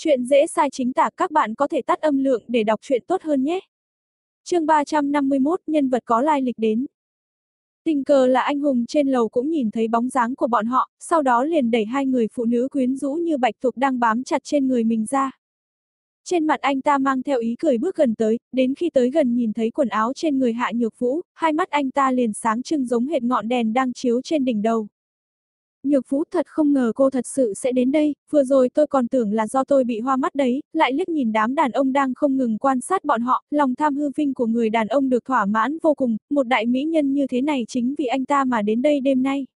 Chuyện dễ sai chính tả các bạn có thể tắt âm lượng để đọc chuyện tốt hơn nhé. chương 351 nhân vật có lai lịch đến. Tình cờ là anh hùng trên lầu cũng nhìn thấy bóng dáng của bọn họ, sau đó liền đẩy hai người phụ nữ quyến rũ như bạch tuộc đang bám chặt trên người mình ra. Trên mặt anh ta mang theo ý cười bước gần tới, đến khi tới gần nhìn thấy quần áo trên người hạ nhược vũ, hai mắt anh ta liền sáng trưng giống hệt ngọn đèn đang chiếu trên đỉnh đầu. Nhược Vũ thật không ngờ cô thật sự sẽ đến đây, vừa rồi tôi còn tưởng là do tôi bị hoa mắt đấy, lại liếc nhìn đám đàn ông đang không ngừng quan sát bọn họ, lòng tham hư vinh của người đàn ông được thỏa mãn vô cùng, một đại mỹ nhân như thế này chính vì anh ta mà đến đây đêm nay.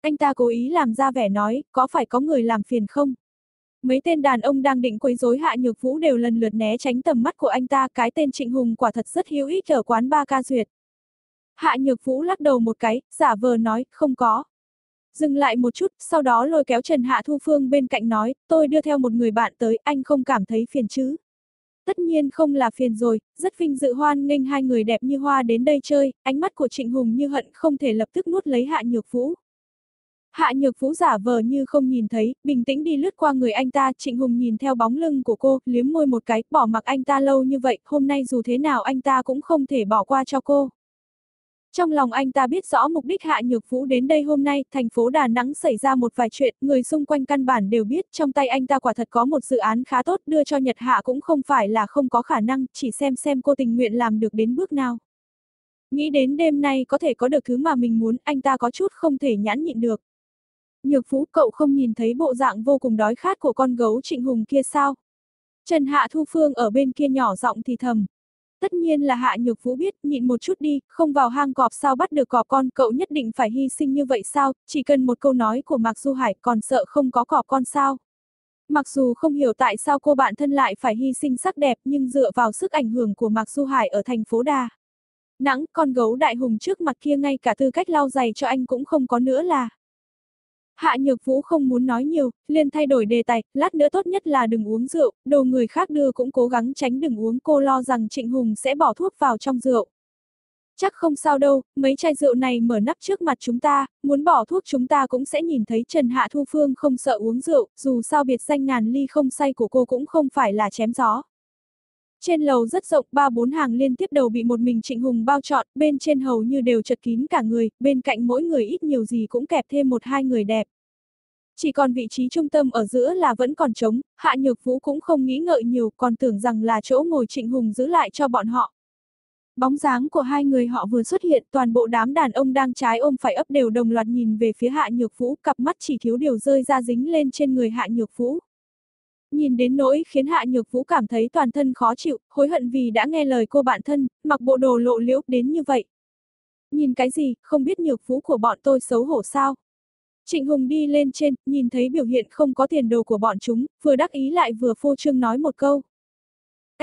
Anh ta cố ý làm ra vẻ nói, có phải có người làm phiền không? Mấy tên đàn ông đang định quấy rối Hạ Nhược Vũ đều lần lượt né tránh tầm mắt của anh ta, cái tên Trịnh Hùng quả thật rất hữu ích ở quán ba ca duyệt. Hạ Nhược Vũ lắc đầu một cái, giả vờ nói, không có. Dừng lại một chút, sau đó lôi kéo Trần Hạ Thu Phương bên cạnh nói, tôi đưa theo một người bạn tới, anh không cảm thấy phiền chứ? Tất nhiên không là phiền rồi, rất vinh dự hoan nghênh hai người đẹp như hoa đến đây chơi, ánh mắt của Trịnh Hùng như hận không thể lập tức nuốt lấy Hạ Nhược Vũ. Hạ Nhược Vũ giả vờ như không nhìn thấy, bình tĩnh đi lướt qua người anh ta, Trịnh Hùng nhìn theo bóng lưng của cô, liếm môi một cái, bỏ mặc anh ta lâu như vậy, hôm nay dù thế nào anh ta cũng không thể bỏ qua cho cô. Trong lòng anh ta biết rõ mục đích Hạ Nhược Vũ đến đây hôm nay, thành phố Đà Nẵng xảy ra một vài chuyện, người xung quanh căn bản đều biết, trong tay anh ta quả thật có một dự án khá tốt, đưa cho Nhật Hạ cũng không phải là không có khả năng, chỉ xem xem cô tình nguyện làm được đến bước nào. Nghĩ đến đêm nay có thể có được thứ mà mình muốn, anh ta có chút không thể nhãn nhịn được. Nhược Vũ cậu không nhìn thấy bộ dạng vô cùng đói khát của con gấu trịnh hùng kia sao? Trần Hạ Thu Phương ở bên kia nhỏ giọng thì thầm, Tất nhiên là Hạ Nhược Vũ biết, nhịn một chút đi, không vào hang cọp sao bắt được cọp con, cậu nhất định phải hy sinh như vậy sao, chỉ cần một câu nói của Mạc Du Hải còn sợ không có cọp con sao. Mặc dù không hiểu tại sao cô bạn thân lại phải hy sinh sắc đẹp nhưng dựa vào sức ảnh hưởng của Mạc Du Hải ở thành phố Đà. Nắng, con gấu đại hùng trước mặt kia ngay cả tư cách lau giày cho anh cũng không có nữa là. Hạ Nhược Vũ không muốn nói nhiều, liền thay đổi đề tài, lát nữa tốt nhất là đừng uống rượu, đồ người khác đưa cũng cố gắng tránh đừng uống cô lo rằng Trịnh Hùng sẽ bỏ thuốc vào trong rượu. Chắc không sao đâu, mấy chai rượu này mở nắp trước mặt chúng ta, muốn bỏ thuốc chúng ta cũng sẽ nhìn thấy Trần Hạ Thu Phương không sợ uống rượu, dù sao biệt danh ngàn ly không say của cô cũng không phải là chém gió. Trên lầu rất rộng, ba bốn hàng liên tiếp đầu bị một mình Trịnh Hùng bao trọn, bên trên hầu như đều chật kín cả người, bên cạnh mỗi người ít nhiều gì cũng kẹp thêm một hai người đẹp. Chỉ còn vị trí trung tâm ở giữa là vẫn còn trống, Hạ Nhược Vũ cũng không nghĩ ngợi nhiều, còn tưởng rằng là chỗ ngồi Trịnh Hùng giữ lại cho bọn họ. Bóng dáng của hai người họ vừa xuất hiện, toàn bộ đám đàn ông đang trái ôm phải ấp đều đồng loạt nhìn về phía Hạ Nhược Vũ, cặp mắt chỉ thiếu điều rơi ra dính lên trên người Hạ Nhược Vũ. Nhìn đến nỗi khiến Hạ Nhược Vũ cảm thấy toàn thân khó chịu, hối hận vì đã nghe lời cô bạn thân, mặc bộ đồ lộ liễu đến như vậy. Nhìn cái gì, không biết Nhược Vũ của bọn tôi xấu hổ sao? Trịnh Hùng đi lên trên, nhìn thấy biểu hiện không có tiền đồ của bọn chúng, vừa đắc ý lại vừa phô trương nói một câu.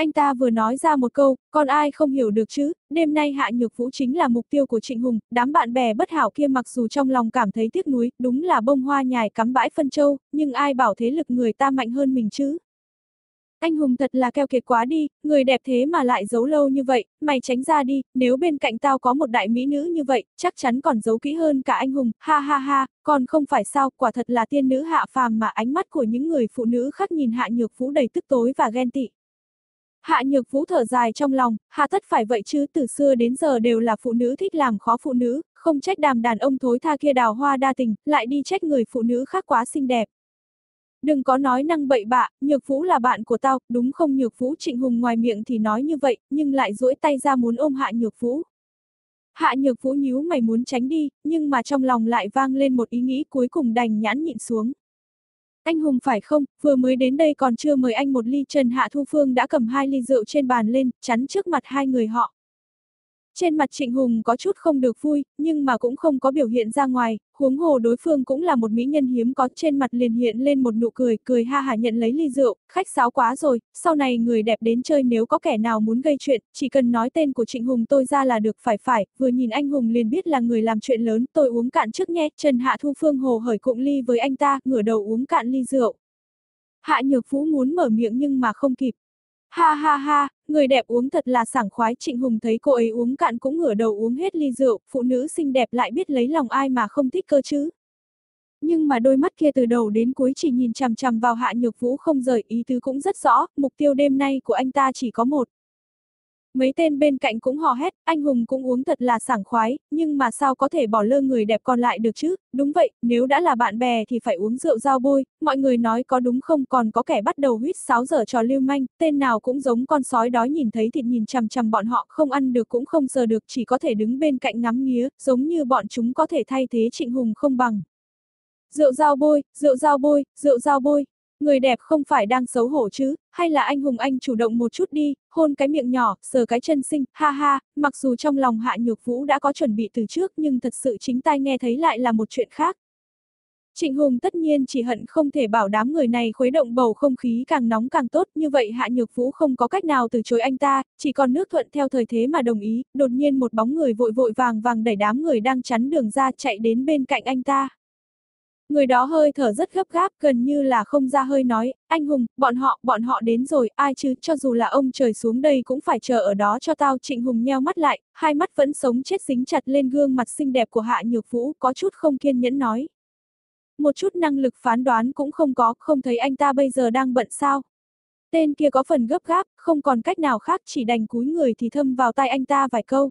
Anh ta vừa nói ra một câu, còn ai không hiểu được chứ, đêm nay Hạ Nhược Vũ chính là mục tiêu của Trịnh Hùng, đám bạn bè bất hảo kia mặc dù trong lòng cảm thấy tiếc nuối, đúng là bông hoa nhài cắm bãi phân châu, nhưng ai bảo thế lực người ta mạnh hơn mình chứ. Anh Hùng thật là keo kiệt quá đi, người đẹp thế mà lại giấu lâu như vậy, mày tránh ra đi, nếu bên cạnh tao có một đại mỹ nữ như vậy, chắc chắn còn giấu kỹ hơn cả anh Hùng, ha ha ha, còn không phải sao, quả thật là tiên nữ hạ phàm mà ánh mắt của những người phụ nữ khác nhìn hạ nhược vũ đầy tức tối và ghen tị. Hạ nhược vũ thở dài trong lòng, hà tất phải vậy chứ từ xưa đến giờ đều là phụ nữ thích làm khó phụ nữ, không trách đàm đàn ông thối tha kia đào hoa đa tình, lại đi trách người phụ nữ khác quá xinh đẹp. Đừng có nói năng bậy bạ, Nhược Vũ là bạn của tao, đúng không Nhược Vũ Trịnh Hùng ngoài miệng thì nói như vậy, nhưng lại duỗi tay ra muốn ôm Hạ Nhược Vũ. Hạ Nhược Vũ nhíu mày muốn tránh đi, nhưng mà trong lòng lại vang lên một ý nghĩ cuối cùng đành nhãn nhịn xuống. Anh Hùng phải không, vừa mới đến đây còn chưa mời anh một ly Trần Hạ Thu Phương đã cầm hai ly rượu trên bàn lên, chắn trước mặt hai người họ. Trên mặt Trịnh Hùng có chút không được vui, nhưng mà cũng không có biểu hiện ra ngoài, huống hồ đối phương cũng là một mỹ nhân hiếm có trên mặt liền hiện lên một nụ cười, cười ha hả nhận lấy ly rượu, khách sáo quá rồi, sau này người đẹp đến chơi nếu có kẻ nào muốn gây chuyện, chỉ cần nói tên của Trịnh Hùng tôi ra là được phải phải, vừa nhìn anh Hùng liền biết là người làm chuyện lớn, tôi uống cạn trước nhé, Trần Hạ Thu Phương hồ hởi cụng ly với anh ta, ngửa đầu uống cạn ly rượu. Hạ Nhược Vũ muốn mở miệng nhưng mà không kịp, Ha ha ha, người đẹp uống thật là sảng khoái, Trịnh Hùng thấy cô ấy uống cạn cũng ngửa đầu uống hết ly rượu, phụ nữ xinh đẹp lại biết lấy lòng ai mà không thích cơ chứ. Nhưng mà đôi mắt kia từ đầu đến cuối chỉ nhìn chằm chằm vào Hạ Nhược Vũ không rời ý tứ cũng rất rõ, mục tiêu đêm nay của anh ta chỉ có một. Mấy tên bên cạnh cũng hò hét, anh hùng cũng uống thật là sảng khoái, nhưng mà sao có thể bỏ lơ người đẹp còn lại được chứ, đúng vậy, nếu đã là bạn bè thì phải uống rượu giao bôi, mọi người nói có đúng không còn có kẻ bắt đầu huýt sáo giờ trò lưu manh, tên nào cũng giống con sói đói nhìn thấy thịt nhìn chằm chằm bọn họ không ăn được cũng không sờ được chỉ có thể đứng bên cạnh ngắm nghía, giống như bọn chúng có thể thay thế trịnh hùng không bằng. Rượu giao bôi, rượu giao bôi, rượu giao bôi. Người đẹp không phải đang xấu hổ chứ, hay là anh Hùng Anh chủ động một chút đi, hôn cái miệng nhỏ, sờ cái chân xinh, ha ha, mặc dù trong lòng Hạ Nhược Vũ đã có chuẩn bị từ trước nhưng thật sự chính tai nghe thấy lại là một chuyện khác. Trịnh Hùng tất nhiên chỉ hận không thể bảo đám người này khuấy động bầu không khí càng nóng càng tốt, như vậy Hạ Nhược Vũ không có cách nào từ chối anh ta, chỉ còn nước thuận theo thời thế mà đồng ý, đột nhiên một bóng người vội vội vàng vàng đẩy đám người đang chắn đường ra chạy đến bên cạnh anh ta. Người đó hơi thở rất gấp gáp, gần như là không ra hơi nói, anh Hùng, bọn họ, bọn họ đến rồi, ai chứ, cho dù là ông trời xuống đây cũng phải chờ ở đó cho tao, Trịnh Hùng nheo mắt lại, hai mắt vẫn sống chết dính chặt lên gương mặt xinh đẹp của Hạ Nhược Vũ, có chút không kiên nhẫn nói. Một chút năng lực phán đoán cũng không có, không thấy anh ta bây giờ đang bận sao. Tên kia có phần gấp gáp, không còn cách nào khác chỉ đành cúi người thì thâm vào tai anh ta vài câu.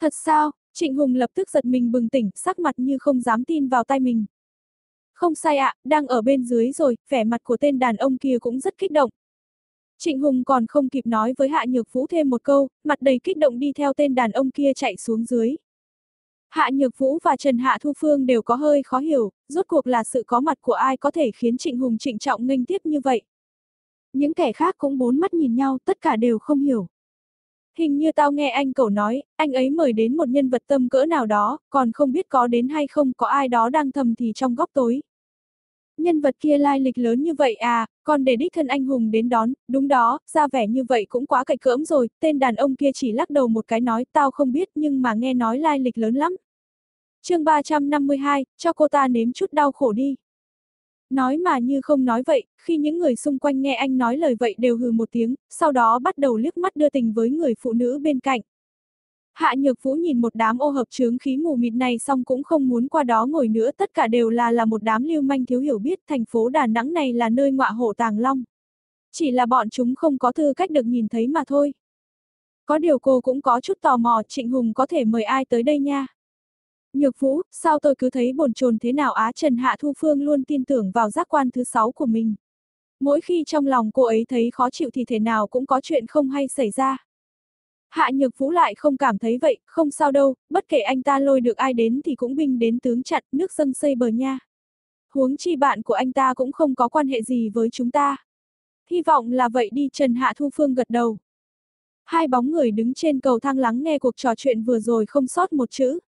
Thật sao? Trịnh Hùng lập tức giật mình bừng tỉnh, sắc mặt như không dám tin vào tay mình. Không sai ạ, đang ở bên dưới rồi, vẻ mặt của tên đàn ông kia cũng rất kích động. Trịnh Hùng còn không kịp nói với Hạ Nhược Vũ thêm một câu, mặt đầy kích động đi theo tên đàn ông kia chạy xuống dưới. Hạ Nhược Vũ và Trần Hạ Thu Phương đều có hơi khó hiểu, rốt cuộc là sự có mặt của ai có thể khiến Trịnh Hùng trịnh trọng nghênh tiếp như vậy. Những kẻ khác cũng bốn mắt nhìn nhau, tất cả đều không hiểu. Hình như tao nghe anh cậu nói, anh ấy mời đến một nhân vật tâm cỡ nào đó, còn không biết có đến hay không, có ai đó đang thầm thì trong góc tối. Nhân vật kia lai lịch lớn như vậy à, còn để đích thân anh hùng đến đón, đúng đó, ra vẻ như vậy cũng quá cậy cỡm rồi, tên đàn ông kia chỉ lắc đầu một cái nói, tao không biết nhưng mà nghe nói lai lịch lớn lắm. chương 352, cho cô ta nếm chút đau khổ đi. Nói mà như không nói vậy, khi những người xung quanh nghe anh nói lời vậy đều hừ một tiếng, sau đó bắt đầu liếc mắt đưa tình với người phụ nữ bên cạnh. Hạ Nhược Vũ nhìn một đám ô hợp chướng khí mù mịt này xong cũng không muốn qua đó ngồi nữa, tất cả đều là là một đám lưu manh thiếu hiểu biết thành phố Đà Nẵng này là nơi ngọa hổ tàng long. Chỉ là bọn chúng không có tư cách được nhìn thấy mà thôi. Có điều cô cũng có chút tò mò, Trịnh Hùng có thể mời ai tới đây nha. Nhược Vũ, sao tôi cứ thấy bồn chồn thế nào Á Trần Hạ Thu Phương luôn tin tưởng vào giác quan thứ sáu của mình. Mỗi khi trong lòng cô ấy thấy khó chịu thì thế nào cũng có chuyện không hay xảy ra. Hạ Nhược Vũ lại không cảm thấy vậy, không sao đâu, bất kể anh ta lôi được ai đến thì cũng binh đến tướng chặn, nước dâng xây bờ nha. Huống chi bạn của anh ta cũng không có quan hệ gì với chúng ta. Hy vọng là vậy đi Trần Hạ Thu Phương gật đầu. Hai bóng người đứng trên cầu thang lắng nghe cuộc trò chuyện vừa rồi không sót một chữ.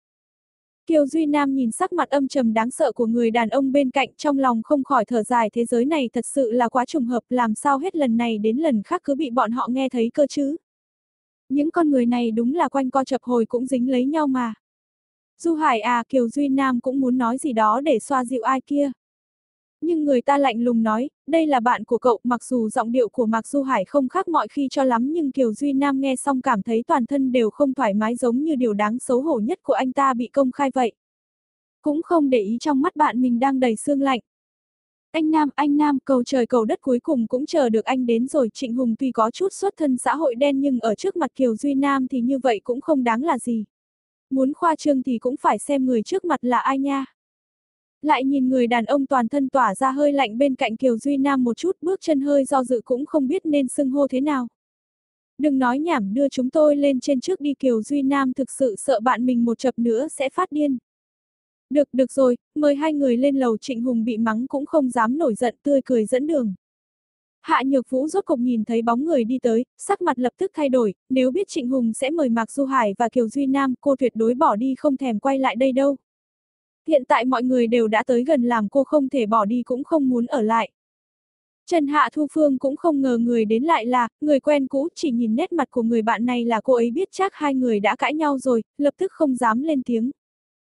Kiều Duy Nam nhìn sắc mặt âm trầm đáng sợ của người đàn ông bên cạnh trong lòng không khỏi thở dài, thế giới này thật sự là quá trùng hợp, làm sao hết lần này đến lần khác cứ bị bọn họ nghe thấy cơ chứ. Những con người này đúng là quanh co chập hồi cũng dính lấy nhau mà. Du Hải à Kiều Duy Nam cũng muốn nói gì đó để xoa dịu ai kia. Nhưng người ta lạnh lùng nói, đây là bạn của cậu, mặc dù giọng điệu của Mạc Du Hải không khác mọi khi cho lắm nhưng Kiều Duy Nam nghe xong cảm thấy toàn thân đều không thoải mái giống như điều đáng xấu hổ nhất của anh ta bị công khai vậy. Cũng không để ý trong mắt bạn mình đang đầy xương lạnh. Anh Nam, anh Nam, cầu trời cầu đất cuối cùng cũng chờ được anh đến rồi, Trịnh Hùng tuy có chút xuất thân xã hội đen nhưng ở trước mặt Kiều Duy Nam thì như vậy cũng không đáng là gì. Muốn khoa trương thì cũng phải xem người trước mặt là ai nha. Lại nhìn người đàn ông toàn thân tỏa ra hơi lạnh bên cạnh Kiều Duy Nam một chút bước chân hơi do dự cũng không biết nên xưng hô thế nào. Đừng nói nhảm đưa chúng tôi lên trên trước đi Kiều Duy Nam thực sự sợ bạn mình một chập nữa sẽ phát điên. Được, được rồi, mời hai người lên lầu Trịnh Hùng bị mắng cũng không dám nổi giận tươi cười dẫn đường. Hạ Nhược Vũ rốt cục nhìn thấy bóng người đi tới, sắc mặt lập tức thay đổi, nếu biết Trịnh Hùng sẽ mời Mạc Du Hải và Kiều Duy Nam, cô tuyệt đối bỏ đi không thèm quay lại đây đâu. Hiện tại mọi người đều đã tới gần làm cô không thể bỏ đi cũng không muốn ở lại. Trần Hạ Thu Phương cũng không ngờ người đến lại là, người quen cũ chỉ nhìn nét mặt của người bạn này là cô ấy biết chắc hai người đã cãi nhau rồi, lập tức không dám lên tiếng.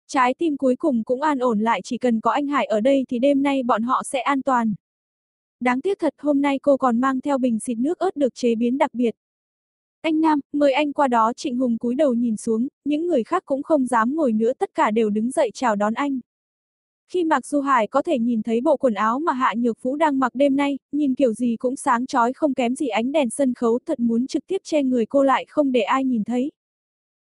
Trái tim cuối cùng cũng an ổn lại chỉ cần có anh Hải ở đây thì đêm nay bọn họ sẽ an toàn. Đáng tiếc thật hôm nay cô còn mang theo bình xịt nước ớt được chế biến đặc biệt. Anh Nam, mời anh qua đó Trịnh Hùng cúi đầu nhìn xuống, những người khác cũng không dám ngồi nữa tất cả đều đứng dậy chào đón anh. Khi Mạc Du Hải có thể nhìn thấy bộ quần áo mà Hạ Nhược Vũ đang mặc đêm nay, nhìn kiểu gì cũng sáng chói không kém gì ánh đèn sân khấu thật muốn trực tiếp che người cô lại không để ai nhìn thấy.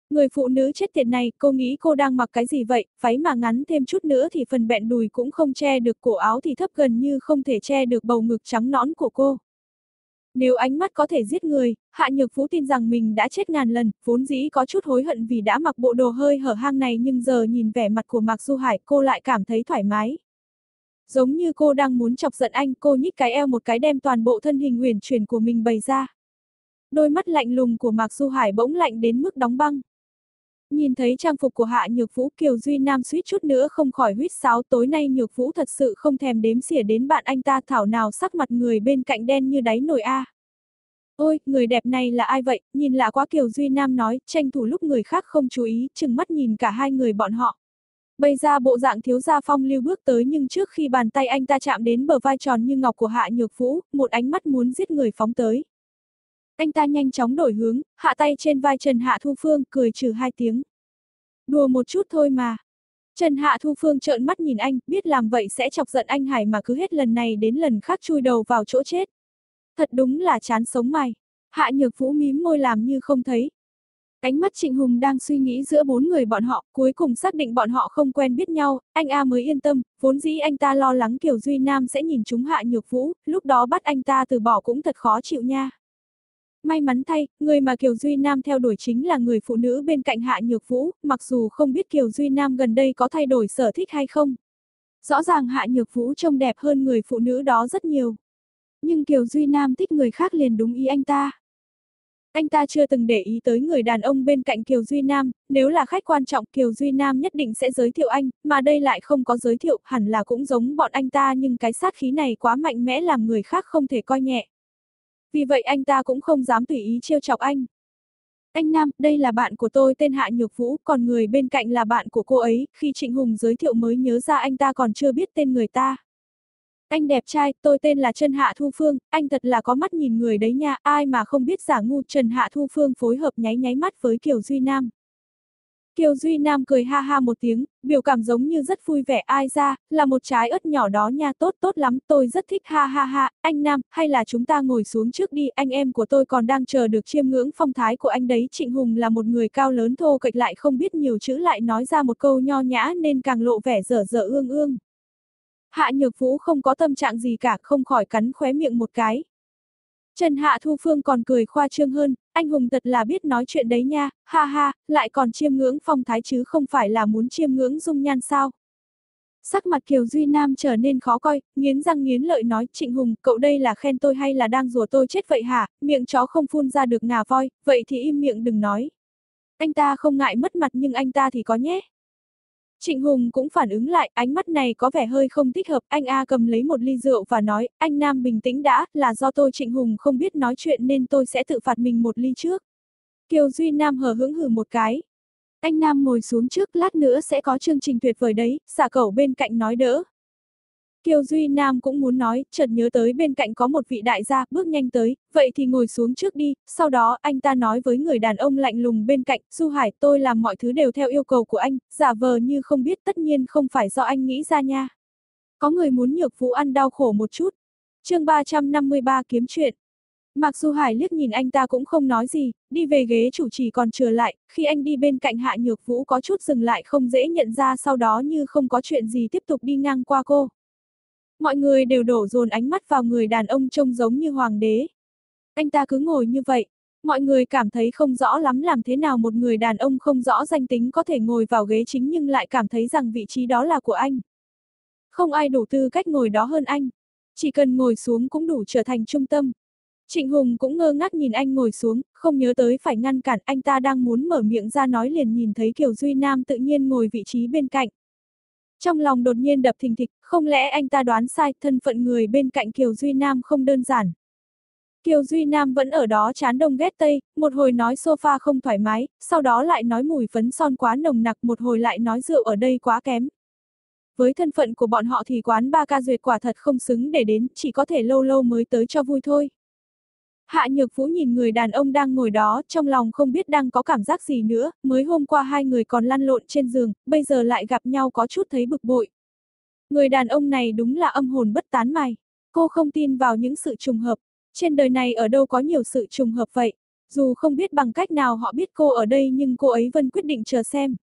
Người phụ nữ chết tiệt này, cô nghĩ cô đang mặc cái gì vậy, váy mà ngắn thêm chút nữa thì phần bẹn đùi cũng không che được cổ áo thì thấp gần như không thể che được bầu ngực trắng nõn của cô. Nếu ánh mắt có thể giết người, Hạ Nhược phú tin rằng mình đã chết ngàn lần, vốn dĩ có chút hối hận vì đã mặc bộ đồ hơi hở hang này nhưng giờ nhìn vẻ mặt của Mạc Du Hải cô lại cảm thấy thoải mái. Giống như cô đang muốn chọc giận anh, cô nhích cái eo một cái đem toàn bộ thân hình huyền chuyển của mình bày ra. Đôi mắt lạnh lùng của Mạc Du Hải bỗng lạnh đến mức đóng băng. Nhìn thấy trang phục của Hạ Nhược Vũ Kiều Duy Nam suýt chút nữa không khỏi huýt sáo tối nay Nhược Vũ thật sự không thèm đếm xỉa đến bạn anh ta thảo nào sắc mặt người bên cạnh đen như đáy nồi A. Ôi, người đẹp này là ai vậy, nhìn lạ quá Kiều Duy Nam nói, tranh thủ lúc người khác không chú ý, chừng mắt nhìn cả hai người bọn họ. Bây ra bộ dạng thiếu gia phong lưu bước tới nhưng trước khi bàn tay anh ta chạm đến bờ vai tròn như ngọc của Hạ Nhược Vũ, một ánh mắt muốn giết người phóng tới. Anh ta nhanh chóng đổi hướng, hạ tay trên vai Trần Hạ Thu Phương, cười trừ hai tiếng. Đùa một chút thôi mà. Trần Hạ Thu Phương trợn mắt nhìn anh, biết làm vậy sẽ chọc giận anh Hải mà cứ hết lần này đến lần khác chui đầu vào chỗ chết. Thật đúng là chán sống mày. Hạ Nhược Vũ mím môi làm như không thấy. Ánh mắt Trịnh Hùng đang suy nghĩ giữa bốn người bọn họ, cuối cùng xác định bọn họ không quen biết nhau, anh A mới yên tâm, vốn dĩ anh ta lo lắng Kiều Duy Nam sẽ nhìn chúng Hạ Nhược Vũ, lúc đó bắt anh ta từ bỏ cũng thật khó chịu nha. May mắn thay, người mà Kiều Duy Nam theo đuổi chính là người phụ nữ bên cạnh Hạ Nhược Vũ, mặc dù không biết Kiều Duy Nam gần đây có thay đổi sở thích hay không. Rõ ràng Hạ Nhược Vũ trông đẹp hơn người phụ nữ đó rất nhiều. Nhưng Kiều Duy Nam thích người khác liền đúng ý anh ta. Anh ta chưa từng để ý tới người đàn ông bên cạnh Kiều Duy Nam, nếu là khách quan trọng Kiều Duy Nam nhất định sẽ giới thiệu anh, mà đây lại không có giới thiệu, hẳn là cũng giống bọn anh ta nhưng cái sát khí này quá mạnh mẽ làm người khác không thể coi nhẹ. Vì vậy anh ta cũng không dám tùy ý trêu chọc anh. Anh Nam, đây là bạn của tôi tên Hạ Nhược Vũ, còn người bên cạnh là bạn của cô ấy, khi Trịnh Hùng giới thiệu mới nhớ ra anh ta còn chưa biết tên người ta. Anh đẹp trai, tôi tên là Trần Hạ Thu Phương, anh thật là có mắt nhìn người đấy nha, ai mà không biết giả ngu Trần Hạ Thu Phương phối hợp nháy nháy mắt với Kiều Duy Nam. Kiều Duy Nam cười ha ha một tiếng, biểu cảm giống như rất vui vẻ ai ra, là một trái ớt nhỏ đó nha tốt tốt lắm, tôi rất thích ha ha ha, anh Nam, hay là chúng ta ngồi xuống trước đi, anh em của tôi còn đang chờ được chiêm ngưỡng phong thái của anh đấy, Trịnh Hùng là một người cao lớn thô kệch lại không biết nhiều chữ lại nói ra một câu nho nhã nên càng lộ vẻ dở dở ương ương. Hạ Nhược Vũ không có tâm trạng gì cả, không khỏi cắn khóe miệng một cái. Trần Hạ Thu Phương còn cười khoa trương hơn, anh Hùng thật là biết nói chuyện đấy nha, ha ha, lại còn chiêm ngưỡng phong thái chứ không phải là muốn chiêm ngưỡng dung nhan sao. Sắc mặt Kiều Duy Nam trở nên khó coi, nghiến răng nghiến lợi nói, Trịnh Hùng, cậu đây là khen tôi hay là đang rùa tôi chết vậy hả, miệng chó không phun ra được ngà voi, vậy thì im miệng đừng nói. Anh ta không ngại mất mặt nhưng anh ta thì có nhé. Trịnh Hùng cũng phản ứng lại, ánh mắt này có vẻ hơi không thích hợp, anh A cầm lấy một ly rượu và nói, anh Nam bình tĩnh đã, là do tôi Trịnh Hùng không biết nói chuyện nên tôi sẽ tự phạt mình một ly trước. Kiều Duy Nam hờ hững hừ một cái. Anh Nam ngồi xuống trước, lát nữa sẽ có chương trình tuyệt vời đấy, xả cẩu bên cạnh nói đỡ. Kiều Duy Nam cũng muốn nói, chợt nhớ tới bên cạnh có một vị đại gia, bước nhanh tới, vậy thì ngồi xuống trước đi, sau đó anh ta nói với người đàn ông lạnh lùng bên cạnh, Du Hải tôi làm mọi thứ đều theo yêu cầu của anh, giả vờ như không biết tất nhiên không phải do anh nghĩ ra nha. Có người muốn nhược vũ ăn đau khổ một chút. chương 353 kiếm chuyện. Mặc dù Hải liếc nhìn anh ta cũng không nói gì, đi về ghế chủ trì còn trở lại, khi anh đi bên cạnh Hạ Nhược Vũ có chút dừng lại không dễ nhận ra sau đó như không có chuyện gì tiếp tục đi ngang qua cô. Mọi người đều đổ dồn ánh mắt vào người đàn ông trông giống như hoàng đế. Anh ta cứ ngồi như vậy, mọi người cảm thấy không rõ lắm làm thế nào một người đàn ông không rõ danh tính có thể ngồi vào ghế chính nhưng lại cảm thấy rằng vị trí đó là của anh. Không ai đủ tư cách ngồi đó hơn anh. Chỉ cần ngồi xuống cũng đủ trở thành trung tâm. Trịnh Hùng cũng ngơ ngác nhìn anh ngồi xuống, không nhớ tới phải ngăn cản anh ta đang muốn mở miệng ra nói liền nhìn thấy Kiều Duy Nam tự nhiên ngồi vị trí bên cạnh. Trong lòng đột nhiên đập thình thịch, không lẽ anh ta đoán sai, thân phận người bên cạnh Kiều Duy Nam không đơn giản. Kiều Duy Nam vẫn ở đó chán đông ghét tây, một hồi nói sofa không thoải mái, sau đó lại nói mùi phấn son quá nồng nặc, một hồi lại nói rượu ở đây quá kém. Với thân phận của bọn họ thì quán ba ca duyệt quả thật không xứng để đến, chỉ có thể lâu lâu mới tới cho vui thôi. Hạ Nhược Vũ nhìn người đàn ông đang ngồi đó, trong lòng không biết đang có cảm giác gì nữa, mới hôm qua hai người còn lăn lộn trên giường, bây giờ lại gặp nhau có chút thấy bực bội. Người đàn ông này đúng là âm hồn bất tán mày. Cô không tin vào những sự trùng hợp. Trên đời này ở đâu có nhiều sự trùng hợp vậy. Dù không biết bằng cách nào họ biết cô ở đây nhưng cô ấy vẫn quyết định chờ xem.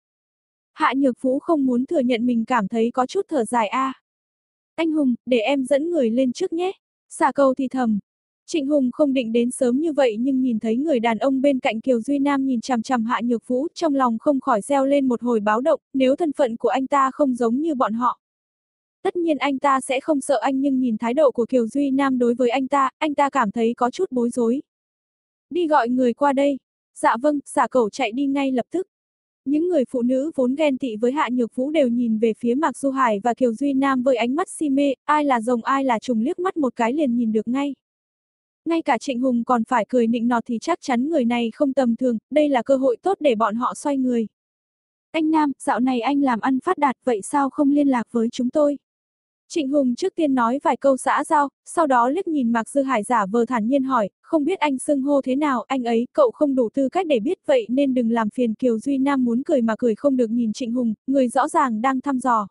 Hạ Nhược Vũ không muốn thừa nhận mình cảm thấy có chút thở dài a. Anh Hùng, để em dẫn người lên trước nhé. Xả cầu thì thầm. Trịnh Hùng không định đến sớm như vậy nhưng nhìn thấy người đàn ông bên cạnh Kiều Duy Nam nhìn chằm chằm Hạ Nhược Vũ, trong lòng không khỏi reo lên một hồi báo động, nếu thân phận của anh ta không giống như bọn họ. Tất nhiên anh ta sẽ không sợ anh nhưng nhìn thái độ của Kiều Duy Nam đối với anh ta, anh ta cảm thấy có chút bối rối. Đi gọi người qua đây. Dạ vâng, dạ xả cẩu chạy đi ngay lập tức. Những người phụ nữ vốn ghen tị với Hạ Nhược Vũ đều nhìn về phía Mạc Du Hải và Kiều Duy Nam với ánh mắt si mê, ai là rồng ai là trùng liếc mắt một cái liền nhìn được ngay. Ngay cả Trịnh Hùng còn phải cười nịnh nọt thì chắc chắn người này không tầm thường, đây là cơ hội tốt để bọn họ xoay người. Anh Nam, dạo này anh làm ăn phát đạt vậy sao không liên lạc với chúng tôi? Trịnh Hùng trước tiên nói vài câu xã giao, sau đó liếc nhìn Mạc Dư Hải giả vờ thản nhiên hỏi, không biết anh xưng hô thế nào, anh ấy, cậu không đủ tư cách để biết vậy nên đừng làm phiền Kiều Duy Nam muốn cười mà cười không được nhìn Trịnh Hùng, người rõ ràng đang thăm dò.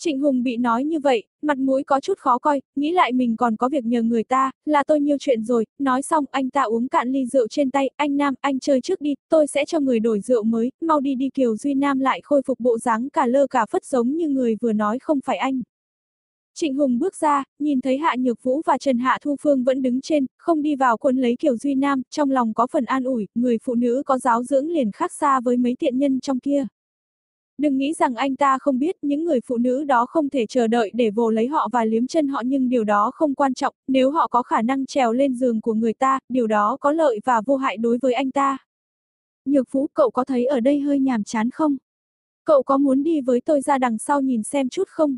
Trịnh Hùng bị nói như vậy, mặt mũi có chút khó coi, nghĩ lại mình còn có việc nhờ người ta, là tôi nhiều chuyện rồi, nói xong anh ta uống cạn ly rượu trên tay, anh Nam, anh chơi trước đi, tôi sẽ cho người đổi rượu mới, mau đi đi Kiều Duy Nam lại khôi phục bộ dáng cả lơ cả phất giống như người vừa nói không phải anh. Trịnh Hùng bước ra, nhìn thấy Hạ Nhược Vũ và Trần Hạ Thu Phương vẫn đứng trên, không đi vào quân lấy Kiều Duy Nam, trong lòng có phần an ủi, người phụ nữ có giáo dưỡng liền khác xa với mấy tiện nhân trong kia. Đừng nghĩ rằng anh ta không biết những người phụ nữ đó không thể chờ đợi để vồ lấy họ và liếm chân họ nhưng điều đó không quan trọng, nếu họ có khả năng trèo lên giường của người ta, điều đó có lợi và vô hại đối với anh ta. Nhược Vũ, cậu có thấy ở đây hơi nhàm chán không? Cậu có muốn đi với tôi ra đằng sau nhìn xem chút không?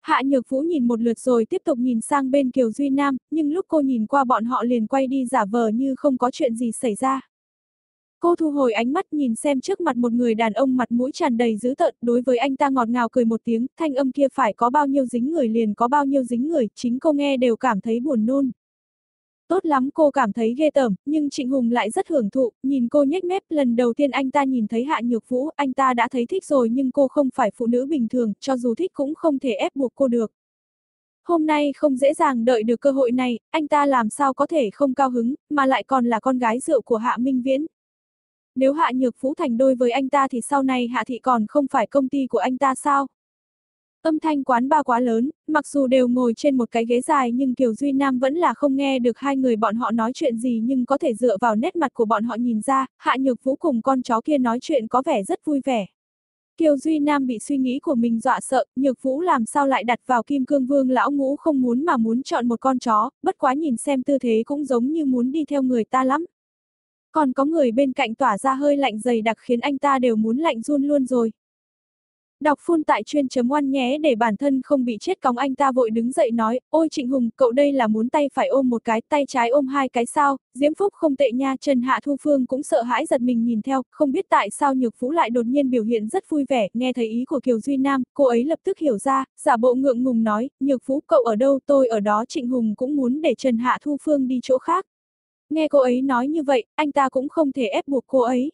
Hạ Nhược Vũ nhìn một lượt rồi tiếp tục nhìn sang bên Kiều Duy Nam, nhưng lúc cô nhìn qua bọn họ liền quay đi giả vờ như không có chuyện gì xảy ra. Cô thu hồi ánh mắt nhìn xem trước mặt một người đàn ông mặt mũi tràn đầy dữ tợn, đối với anh ta ngọt ngào cười một tiếng, thanh âm kia phải có bao nhiêu dính người liền có bao nhiêu dính người, chính cô nghe đều cảm thấy buồn nôn. Tốt lắm cô cảm thấy ghê tởm, nhưng Trịnh Hùng lại rất hưởng thụ, nhìn cô nhếch mép, lần đầu tiên anh ta nhìn thấy Hạ Nhược Vũ, anh ta đã thấy thích rồi nhưng cô không phải phụ nữ bình thường, cho dù thích cũng không thể ép buộc cô được. Hôm nay không dễ dàng đợi được cơ hội này, anh ta làm sao có thể không cao hứng, mà lại còn là con gái rượu của Hạ Minh Viễn. Nếu Hạ Nhược Phú thành đôi với anh ta thì sau này Hạ Thị còn không phải công ty của anh ta sao? Âm thanh quán ba quá lớn, mặc dù đều ngồi trên một cái ghế dài nhưng Kiều Duy Nam vẫn là không nghe được hai người bọn họ nói chuyện gì nhưng có thể dựa vào nét mặt của bọn họ nhìn ra, Hạ Nhược Vũ cùng con chó kia nói chuyện có vẻ rất vui vẻ. Kiều Duy Nam bị suy nghĩ của mình dọa sợ, Nhược Vũ làm sao lại đặt vào Kim Cương Vương lão ngũ không muốn mà muốn chọn một con chó, bất quá nhìn xem tư thế cũng giống như muốn đi theo người ta lắm. Còn có người bên cạnh tỏa ra hơi lạnh dày đặc khiến anh ta đều muốn lạnh run luôn rồi. Đọc phun tại chuyên chấm oan nhé để bản thân không bị chết cóng anh ta vội đứng dậy nói, ôi Trịnh Hùng, cậu đây là muốn tay phải ôm một cái, tay trái ôm hai cái sao, Diễm Phúc không tệ nha, Trần Hạ Thu Phương cũng sợ hãi giật mình nhìn theo, không biết tại sao Nhược Phú lại đột nhiên biểu hiện rất vui vẻ, nghe thấy ý của Kiều Duy Nam, cô ấy lập tức hiểu ra, giả bộ ngượng ngùng nói, Nhược Phú cậu ở đâu, tôi ở đó Trịnh Hùng cũng muốn để Trần Hạ Thu Phương đi chỗ khác. Nghe cô ấy nói như vậy, anh ta cũng không thể ép buộc cô ấy.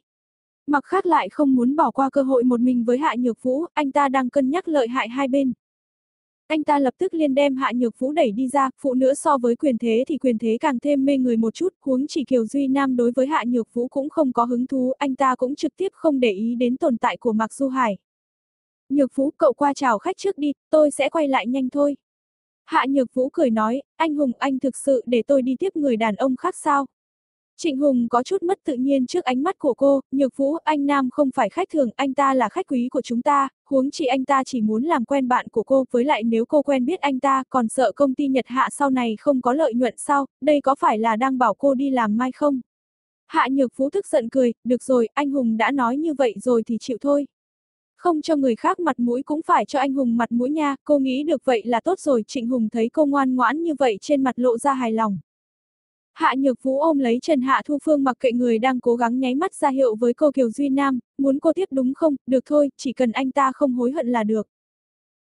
Mặc khác lại không muốn bỏ qua cơ hội một mình với Hạ Nhược Vũ, anh ta đang cân nhắc lợi hại hai bên. Anh ta lập tức liên đem Hạ Nhược Vũ đẩy đi ra, phụ nữ so với quyền thế thì quyền thế càng thêm mê người một chút, huống chỉ Kiều Duy Nam đối với Hạ Nhược Vũ cũng không có hứng thú, anh ta cũng trực tiếp không để ý đến tồn tại của Mạc Du Hải. Nhược Vũ cậu qua chào khách trước đi, tôi sẽ quay lại nhanh thôi. Hạ Nhược Vũ cười nói, anh Hùng anh thực sự để tôi đi tiếp người đàn ông khác sao? Trịnh Hùng có chút mất tự nhiên trước ánh mắt của cô, Nhược Vũ, anh Nam không phải khách thường, anh ta là khách quý của chúng ta, huống chi anh ta chỉ muốn làm quen bạn của cô, với lại nếu cô quen biết anh ta, còn sợ công ty Nhật Hạ sau này không có lợi nhuận sao, đây có phải là đang bảo cô đi làm mai không? Hạ Nhược Vũ tức giận cười, được rồi, anh Hùng đã nói như vậy rồi thì chịu thôi. Không cho người khác mặt mũi cũng phải cho anh Hùng mặt mũi nha, cô nghĩ được vậy là tốt rồi, Trịnh Hùng thấy cô ngoan ngoãn như vậy trên mặt lộ ra hài lòng. Hạ Nhược Vũ ôm lấy Trần Hạ Thu Phương mặc kệ người đang cố gắng nháy mắt ra hiệu với cô Kiều Duy Nam, muốn cô tiếp đúng không, được thôi, chỉ cần anh ta không hối hận là được.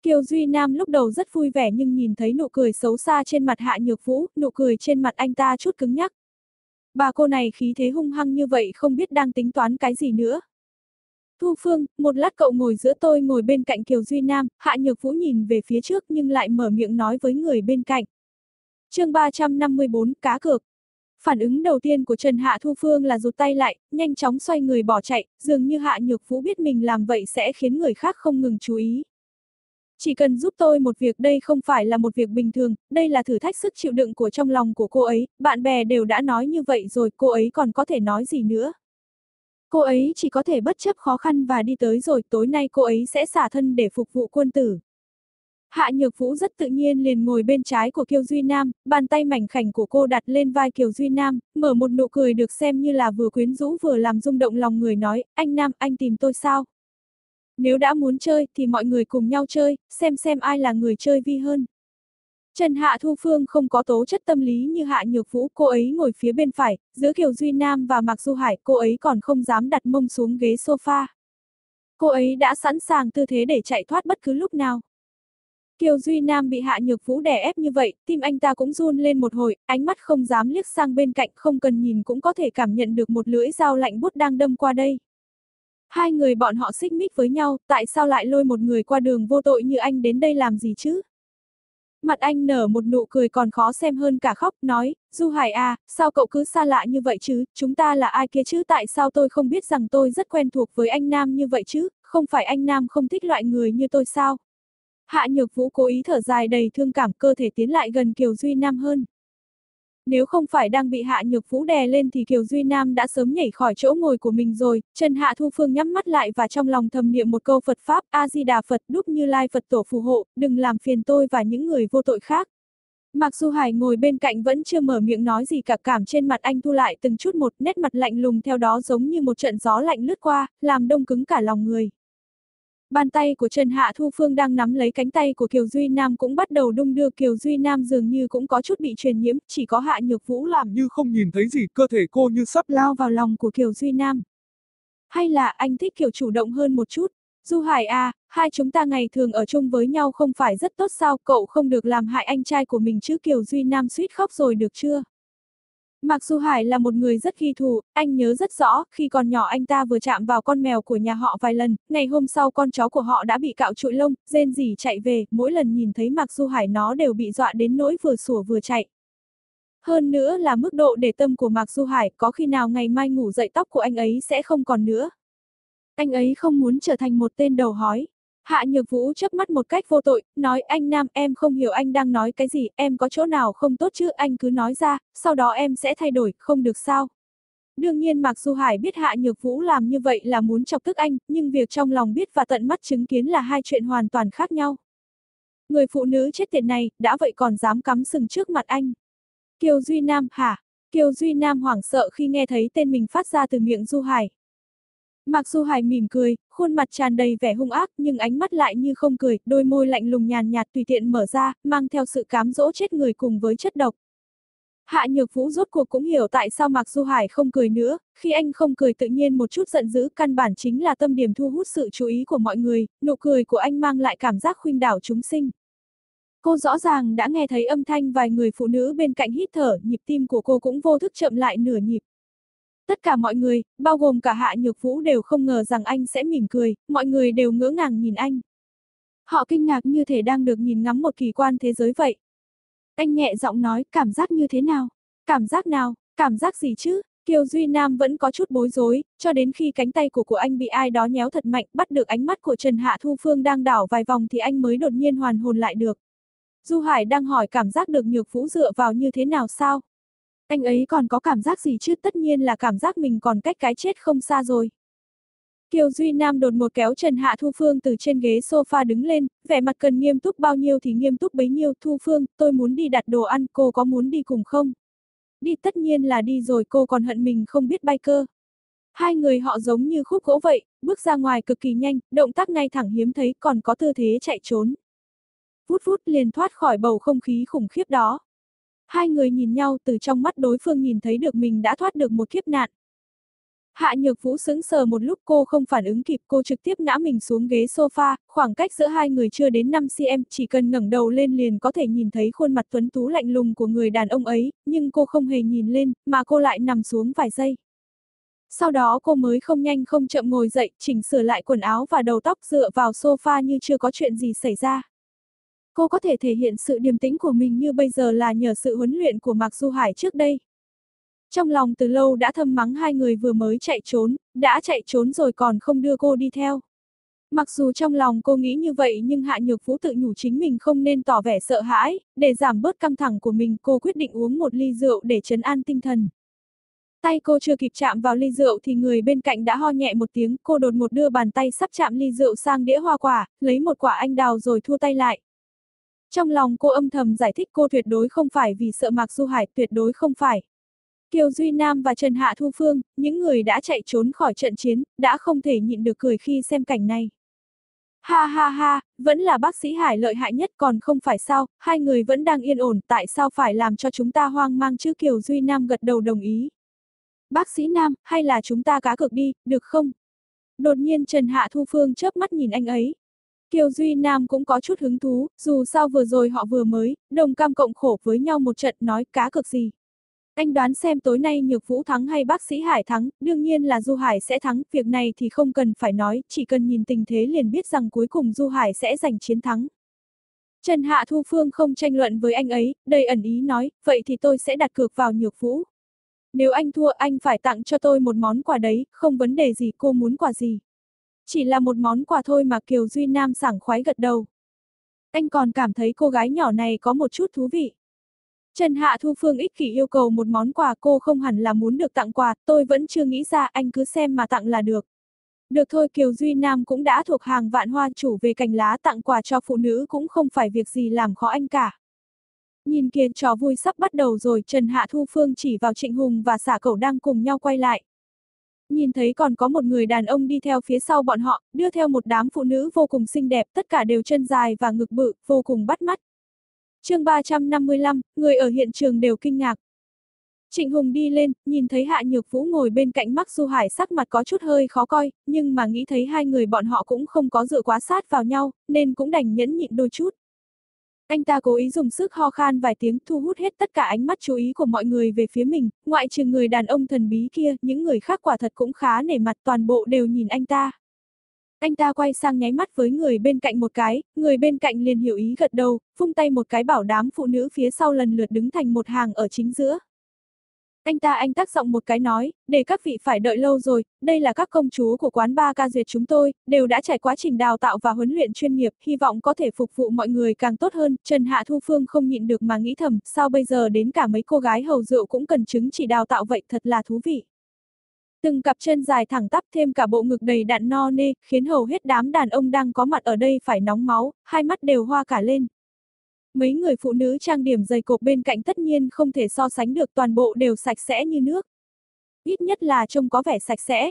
Kiều Duy Nam lúc đầu rất vui vẻ nhưng nhìn thấy nụ cười xấu xa trên mặt Hạ Nhược Vũ, nụ cười trên mặt anh ta chút cứng nhắc. Bà cô này khí thế hung hăng như vậy không biết đang tính toán cái gì nữa. Thu Phương, một lát cậu ngồi giữa tôi ngồi bên cạnh Kiều Duy Nam, Hạ Nhược Vũ nhìn về phía trước nhưng lại mở miệng nói với người bên cạnh. chương 354, cá cược. Phản ứng đầu tiên của Trần Hạ Thu Phương là rụt tay lại, nhanh chóng xoay người bỏ chạy, dường như Hạ Nhược Vũ biết mình làm vậy sẽ khiến người khác không ngừng chú ý. Chỉ cần giúp tôi một việc đây không phải là một việc bình thường, đây là thử thách sức chịu đựng của trong lòng của cô ấy, bạn bè đều đã nói như vậy rồi, cô ấy còn có thể nói gì nữa. Cô ấy chỉ có thể bất chấp khó khăn và đi tới rồi, tối nay cô ấy sẽ xả thân để phục vụ quân tử. Hạ Nhược Vũ rất tự nhiên liền ngồi bên trái của Kiều Duy Nam, bàn tay mảnh khảnh của cô đặt lên vai Kiều Duy Nam, mở một nụ cười được xem như là vừa quyến rũ vừa làm rung động lòng người nói, anh Nam, anh tìm tôi sao? Nếu đã muốn chơi thì mọi người cùng nhau chơi, xem xem ai là người chơi vi hơn. Trần Hạ Thu Phương không có tố chất tâm lý như Hạ Nhược Vũ, cô ấy ngồi phía bên phải, giữa Kiều Duy Nam và Mạc Du Hải, cô ấy còn không dám đặt mông xuống ghế sofa. Cô ấy đã sẵn sàng tư thế để chạy thoát bất cứ lúc nào. Kiều Duy Nam bị Hạ Nhược Vũ đè ép như vậy, tim anh ta cũng run lên một hồi, ánh mắt không dám liếc sang bên cạnh, không cần nhìn cũng có thể cảm nhận được một lưỡi dao lạnh bút đang đâm qua đây. Hai người bọn họ xích mích với nhau, tại sao lại lôi một người qua đường vô tội như anh đến đây làm gì chứ? Mặt anh nở một nụ cười còn khó xem hơn cả khóc, nói, Du Hải à, sao cậu cứ xa lạ như vậy chứ, chúng ta là ai kia chứ, tại sao tôi không biết rằng tôi rất quen thuộc với anh Nam như vậy chứ, không phải anh Nam không thích loại người như tôi sao? Hạ Nhược Vũ cố ý thở dài đầy thương cảm cơ thể tiến lại gần Kiều Duy Nam hơn. Nếu không phải đang bị Hạ Nhược Vũ đè lên thì Kiều Duy Nam đã sớm nhảy khỏi chỗ ngồi của mình rồi, Trần Hạ Thu Phương nhắm mắt lại và trong lòng thầm niệm một câu Phật Pháp, A-di-đà Phật đúc như lai Phật tổ phù hộ, đừng làm phiền tôi và những người vô tội khác. Mặc dù Hải ngồi bên cạnh vẫn chưa mở miệng nói gì cả cảm trên mặt anh thu lại từng chút một nét mặt lạnh lùng theo đó giống như một trận gió lạnh lướt qua, làm đông cứng cả lòng người. Bàn tay của Trần Hạ Thu Phương đang nắm lấy cánh tay của Kiều Duy Nam cũng bắt đầu đung đưa Kiều Duy Nam dường như cũng có chút bị truyền nhiễm, chỉ có Hạ Nhược Vũ làm như không nhìn thấy gì, cơ thể cô như sắp lao vào lòng của Kiều Duy Nam. Hay là anh thích kiểu chủ động hơn một chút? Du Hải à, hai chúng ta ngày thường ở chung với nhau không phải rất tốt sao, cậu không được làm hại anh trai của mình chứ Kiều Duy Nam suýt khóc rồi được chưa? Mặc dù Hải là một người rất ghi thù, anh nhớ rất rõ, khi còn nhỏ anh ta vừa chạm vào con mèo của nhà họ vài lần, ngày hôm sau con chó của họ đã bị cạo trụi lông, rên rỉ chạy về, mỗi lần nhìn thấy Mặc Du Hải nó đều bị dọa đến nỗi vừa sủa vừa chạy. Hơn nữa là mức độ để tâm của Mạc Du Hải, có khi nào ngày mai ngủ dậy tóc của anh ấy sẽ không còn nữa. Anh ấy không muốn trở thành một tên đầu hói. Hạ Nhược Vũ chớp mắt một cách vô tội, nói anh Nam em không hiểu anh đang nói cái gì, em có chỗ nào không tốt chứ, anh cứ nói ra, sau đó em sẽ thay đổi, không được sao. Đương nhiên Mạc Du Hải biết Hạ Nhược Vũ làm như vậy là muốn chọc tức anh, nhưng việc trong lòng biết và tận mắt chứng kiến là hai chuyện hoàn toàn khác nhau. Người phụ nữ chết tiệt này, đã vậy còn dám cắm sừng trước mặt anh. Kiều Duy Nam, hả? Kiều Duy Nam hoảng sợ khi nghe thấy tên mình phát ra từ miệng Du Hải. Mặc dù Hải mỉm cười, khuôn mặt tràn đầy vẻ hung ác nhưng ánh mắt lại như không cười, đôi môi lạnh lùng nhàn nhạt tùy tiện mở ra, mang theo sự cám dỗ chết người cùng với chất độc. Hạ Nhược Vũ rốt cuộc cũng hiểu tại sao Mạc Du Hải không cười nữa, khi anh không cười tự nhiên một chút giận dữ căn bản chính là tâm điểm thu hút sự chú ý của mọi người, nụ cười của anh mang lại cảm giác khuynh đảo chúng sinh. Cô rõ ràng đã nghe thấy âm thanh vài người phụ nữ bên cạnh hít thở, nhịp tim của cô cũng vô thức chậm lại nửa nhịp. Tất cả mọi người, bao gồm cả Hạ Nhược Vũ đều không ngờ rằng anh sẽ mỉm cười, mọi người đều ngỡ ngàng nhìn anh. Họ kinh ngạc như thể đang được nhìn ngắm một kỳ quan thế giới vậy. Anh nhẹ giọng nói, cảm giác như thế nào? Cảm giác nào? Cảm giác gì chứ? Kiều Duy Nam vẫn có chút bối rối, cho đến khi cánh tay của của anh bị ai đó nhéo thật mạnh, bắt được ánh mắt của Trần Hạ Thu Phương đang đảo vài vòng thì anh mới đột nhiên hoàn hồn lại được. Du Hải đang hỏi cảm giác được Nhược Vũ dựa vào như thế nào sao? Anh ấy còn có cảm giác gì chứ tất nhiên là cảm giác mình còn cách cái chết không xa rồi. Kiều Duy Nam đột một kéo Trần Hạ Thu Phương từ trên ghế sofa đứng lên, vẻ mặt cần nghiêm túc bao nhiêu thì nghiêm túc bấy nhiêu. Thu Phương, tôi muốn đi đặt đồ ăn, cô có muốn đi cùng không? Đi tất nhiên là đi rồi cô còn hận mình không biết bay cơ. Hai người họ giống như khúc gỗ vậy, bước ra ngoài cực kỳ nhanh, động tác ngay thẳng hiếm thấy còn có tư thế chạy trốn. Vút vút liền thoát khỏi bầu không khí khủng khiếp đó. Hai người nhìn nhau từ trong mắt đối phương nhìn thấy được mình đã thoát được một kiếp nạn. Hạ Nhược Vũ sững sờ một lúc cô không phản ứng kịp cô trực tiếp ngã mình xuống ghế sofa, khoảng cách giữa hai người chưa đến 5cm, chỉ cần ngẩng đầu lên liền có thể nhìn thấy khuôn mặt tuấn tú lạnh lùng của người đàn ông ấy, nhưng cô không hề nhìn lên, mà cô lại nằm xuống vài giây. Sau đó cô mới không nhanh không chậm ngồi dậy, chỉnh sửa lại quần áo và đầu tóc dựa vào sofa như chưa có chuyện gì xảy ra. Cô có thể thể hiện sự điềm tĩnh của mình như bây giờ là nhờ sự huấn luyện của Mạc Du Hải trước đây. Trong lòng từ lâu đã thầm mắng hai người vừa mới chạy trốn, đã chạy trốn rồi còn không đưa cô đi theo. Mặc dù trong lòng cô nghĩ như vậy nhưng Hạ Nhược Vũ tự nhủ chính mình không nên tỏ vẻ sợ hãi, để giảm bớt căng thẳng của mình cô quyết định uống một ly rượu để trấn an tinh thần. Tay cô chưa kịp chạm vào ly rượu thì người bên cạnh đã ho nhẹ một tiếng, cô đột một đưa bàn tay sắp chạm ly rượu sang đĩa hoa quả, lấy một quả anh đào rồi thua tay lại. Trong lòng cô âm thầm giải thích cô tuyệt đối không phải vì sợ Mạc Du Hải, tuyệt đối không phải. Kiều Duy Nam và Trần Hạ Thu Phương, những người đã chạy trốn khỏi trận chiến, đã không thể nhịn được cười khi xem cảnh này. Ha ha ha, vẫn là bác sĩ Hải lợi hại nhất còn không phải sao, hai người vẫn đang yên ổn, tại sao phải làm cho chúng ta hoang mang chứ Kiều Duy Nam gật đầu đồng ý. Bác sĩ Nam, hay là chúng ta cá cược đi, được không? Đột nhiên Trần Hạ Thu Phương chớp mắt nhìn anh ấy. Kiều Duy Nam cũng có chút hứng thú, dù sao vừa rồi họ vừa mới, đồng cam cộng khổ với nhau một trận nói cá cược gì. Anh đoán xem tối nay Nhược Vũ thắng hay bác sĩ Hải thắng, đương nhiên là Du Hải sẽ thắng, việc này thì không cần phải nói, chỉ cần nhìn tình thế liền biết rằng cuối cùng Du Hải sẽ giành chiến thắng. Trần Hạ Thu Phương không tranh luận với anh ấy, đầy ẩn ý nói, vậy thì tôi sẽ đặt cược vào Nhược Vũ. Nếu anh thua anh phải tặng cho tôi một món quà đấy, không vấn đề gì cô muốn quà gì. Chỉ là một món quà thôi mà Kiều Duy Nam sảng khoái gật đầu. Anh còn cảm thấy cô gái nhỏ này có một chút thú vị. Trần Hạ Thu Phương ích kỷ yêu cầu một món quà cô không hẳn là muốn được tặng quà, tôi vẫn chưa nghĩ ra anh cứ xem mà tặng là được. Được thôi Kiều Duy Nam cũng đã thuộc hàng vạn hoa chủ về cành lá tặng quà cho phụ nữ cũng không phải việc gì làm khó anh cả. Nhìn kia trò vui sắp bắt đầu rồi Trần Hạ Thu Phương chỉ vào Trịnh Hùng và xả cẩu đang cùng nhau quay lại. Nhìn thấy còn có một người đàn ông đi theo phía sau bọn họ, đưa theo một đám phụ nữ vô cùng xinh đẹp, tất cả đều chân dài và ngực bự, vô cùng bắt mắt, chương 355, người ở hiện trường đều kinh ngạc. Trịnh Hùng đi lên, nhìn thấy Hạ Nhược Vũ ngồi bên cạnh Mắc Du Hải sắc mặt có chút hơi khó coi, nhưng mà nghĩ thấy hai người bọn họ cũng không có dựa quá sát vào nhau, nên cũng đành nhẫn nhịn đôi chút. Anh ta cố ý dùng sức ho khan vài tiếng thu hút hết tất cả ánh mắt chú ý của mọi người về phía mình, ngoại trừ người đàn ông thần bí kia, những người khác quả thật cũng khá nể mặt toàn bộ đều nhìn anh ta. Anh ta quay sang nháy mắt với người bên cạnh một cái, người bên cạnh liền hiểu ý gật đầu, vung tay một cái bảo đám phụ nữ phía sau lần lượt đứng thành một hàng ở chính giữa. Anh ta anh tác giọng một cái nói, để các vị phải đợi lâu rồi, đây là các công chúa của quán ba ca duyệt chúng tôi, đều đã trải quá trình đào tạo và huấn luyện chuyên nghiệp, hy vọng có thể phục vụ mọi người càng tốt hơn, Trần Hạ Thu Phương không nhịn được mà nghĩ thầm, sao bây giờ đến cả mấy cô gái hầu rượu cũng cần chứng chỉ đào tạo vậy thật là thú vị. Từng cặp chân dài thẳng tắp thêm cả bộ ngực đầy đạn no nê, khiến hầu hết đám đàn ông đang có mặt ở đây phải nóng máu, hai mắt đều hoa cả lên. Mấy người phụ nữ trang điểm dày cộp bên cạnh tất nhiên không thể so sánh được toàn bộ đều sạch sẽ như nước. Ít nhất là trông có vẻ sạch sẽ.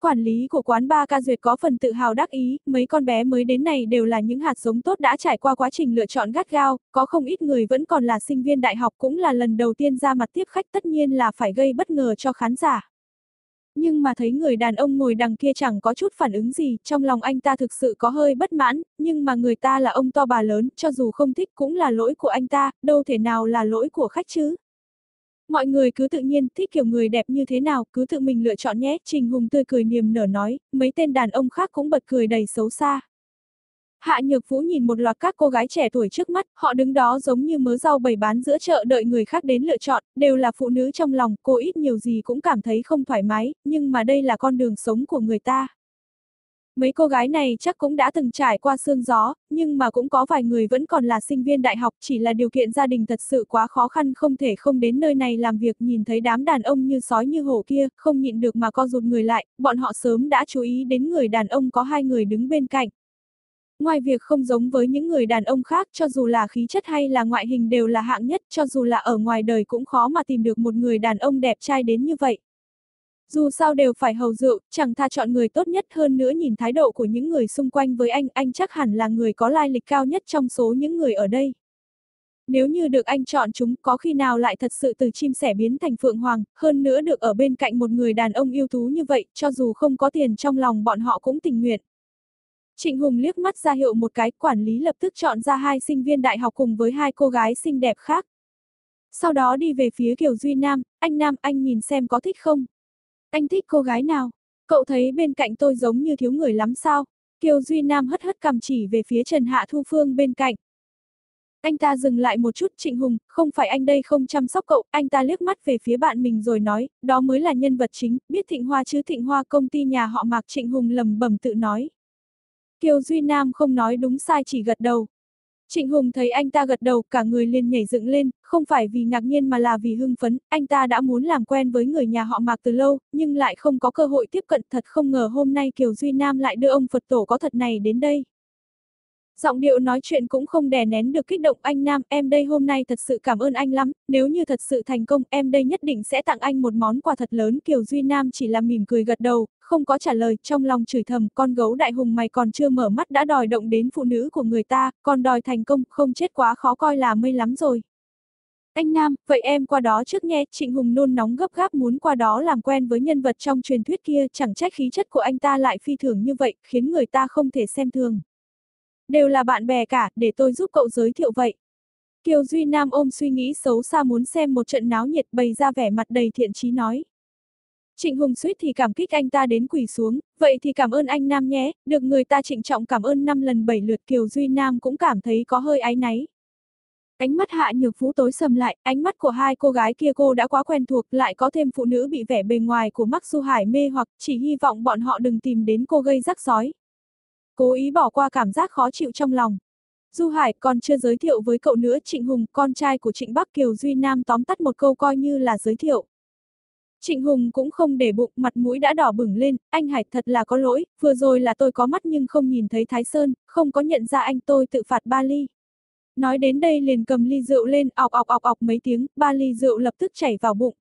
Quản lý của quán ba ca duyệt có phần tự hào đắc ý, mấy con bé mới đến này đều là những hạt giống tốt đã trải qua quá trình lựa chọn gắt gao, có không ít người vẫn còn là sinh viên đại học cũng là lần đầu tiên ra mặt tiếp khách tất nhiên là phải gây bất ngờ cho khán giả. Nhưng mà thấy người đàn ông ngồi đằng kia chẳng có chút phản ứng gì, trong lòng anh ta thực sự có hơi bất mãn, nhưng mà người ta là ông to bà lớn, cho dù không thích cũng là lỗi của anh ta, đâu thể nào là lỗi của khách chứ. Mọi người cứ tự nhiên, thích kiểu người đẹp như thế nào, cứ tự mình lựa chọn nhé, Trình Hùng tươi cười niềm nở nói, mấy tên đàn ông khác cũng bật cười đầy xấu xa. Hạ Nhược Vũ nhìn một loạt các cô gái trẻ tuổi trước mắt, họ đứng đó giống như mớ rau bày bán giữa chợ đợi người khác đến lựa chọn, đều là phụ nữ trong lòng, cô ít nhiều gì cũng cảm thấy không thoải mái, nhưng mà đây là con đường sống của người ta. Mấy cô gái này chắc cũng đã từng trải qua sương gió, nhưng mà cũng có vài người vẫn còn là sinh viên đại học, chỉ là điều kiện gia đình thật sự quá khó khăn không thể không đến nơi này làm việc nhìn thấy đám đàn ông như sói như hổ kia, không nhịn được mà co rụt người lại, bọn họ sớm đã chú ý đến người đàn ông có hai người đứng bên cạnh. Ngoài việc không giống với những người đàn ông khác cho dù là khí chất hay là ngoại hình đều là hạng nhất cho dù là ở ngoài đời cũng khó mà tìm được một người đàn ông đẹp trai đến như vậy. Dù sao đều phải hầu rượu, chẳng tha chọn người tốt nhất hơn nữa nhìn thái độ của những người xung quanh với anh, anh chắc hẳn là người có lai lịch cao nhất trong số những người ở đây. Nếu như được anh chọn chúng, có khi nào lại thật sự từ chim sẻ biến thành phượng hoàng, hơn nữa được ở bên cạnh một người đàn ông yêu tú như vậy, cho dù không có tiền trong lòng bọn họ cũng tình nguyện. Trịnh Hùng liếc mắt ra hiệu một cái, quản lý lập tức chọn ra hai sinh viên đại học cùng với hai cô gái xinh đẹp khác. Sau đó đi về phía Kiều Duy Nam, anh Nam anh nhìn xem có thích không? Anh thích cô gái nào? Cậu thấy bên cạnh tôi giống như thiếu người lắm sao? Kiều Duy Nam hất hất cầm chỉ về phía Trần Hạ Thu Phương bên cạnh. Anh ta dừng lại một chút Trịnh Hùng, không phải anh đây không chăm sóc cậu, anh ta liếc mắt về phía bạn mình rồi nói, đó mới là nhân vật chính, biết Thịnh Hoa chứ Thịnh Hoa công ty nhà họ Mạc Trịnh Hùng lầm bầm tự nói. Kiều Duy Nam không nói đúng sai chỉ gật đầu. Trịnh Hùng thấy anh ta gật đầu, cả người liền nhảy dựng lên, không phải vì ngạc nhiên mà là vì hưng phấn, anh ta đã muốn làm quen với người nhà họ Mạc từ lâu, nhưng lại không có cơ hội tiếp cận, thật không ngờ hôm nay Kiều Duy Nam lại đưa ông Phật tổ có thật này đến đây. Giọng điệu nói chuyện cũng không đè nén được kích động anh Nam, em đây hôm nay thật sự cảm ơn anh lắm, nếu như thật sự thành công, em đây nhất định sẽ tặng anh một món quà thật lớn. Kiều Duy Nam chỉ là mỉm cười gật đầu, không có trả lời, trong lòng chửi thầm, con gấu đại hùng mày còn chưa mở mắt đã đòi động đến phụ nữ của người ta, còn đòi thành công, không chết quá khó coi là mây lắm rồi. Anh Nam, vậy em qua đó trước nghe, Trịnh Hùng nôn nóng gấp gáp muốn qua đó làm quen với nhân vật trong truyền thuyết kia, chẳng trách khí chất của anh ta lại phi thường như vậy, khiến người ta không thể xem thường. Đều là bạn bè cả, để tôi giúp cậu giới thiệu vậy. Kiều Duy Nam ôm suy nghĩ xấu xa muốn xem một trận náo nhiệt bày ra vẻ mặt đầy thiện chí nói. Trịnh Hùng suýt thì cảm kích anh ta đến quỳ xuống, vậy thì cảm ơn anh Nam nhé, được người ta trịnh trọng cảm ơn năm lần bảy lượt Kiều Duy Nam cũng cảm thấy có hơi áy náy. Ánh mắt hạ nhược vũ tối sầm lại, ánh mắt của hai cô gái kia cô đã quá quen thuộc, lại có thêm phụ nữ bị vẻ bề ngoài của Mắc Du Hải mê hoặc chỉ hy vọng bọn họ đừng tìm đến cô gây rắc rối cố ý bỏ qua cảm giác khó chịu trong lòng. Du Hải còn chưa giới thiệu với cậu nữa Trịnh Hùng, con trai của Trịnh Bắc Kiều Duy Nam tóm tắt một câu coi như là giới thiệu. Trịnh Hùng cũng không để bụng, mặt mũi đã đỏ bừng lên, anh Hải thật là có lỗi, vừa rồi là tôi có mắt nhưng không nhìn thấy Thái Sơn, không có nhận ra anh tôi tự phạt ba ly. Nói đến đây liền cầm ly rượu lên, ọc ọc ọc ọc mấy tiếng, ba ly rượu lập tức chảy vào bụng,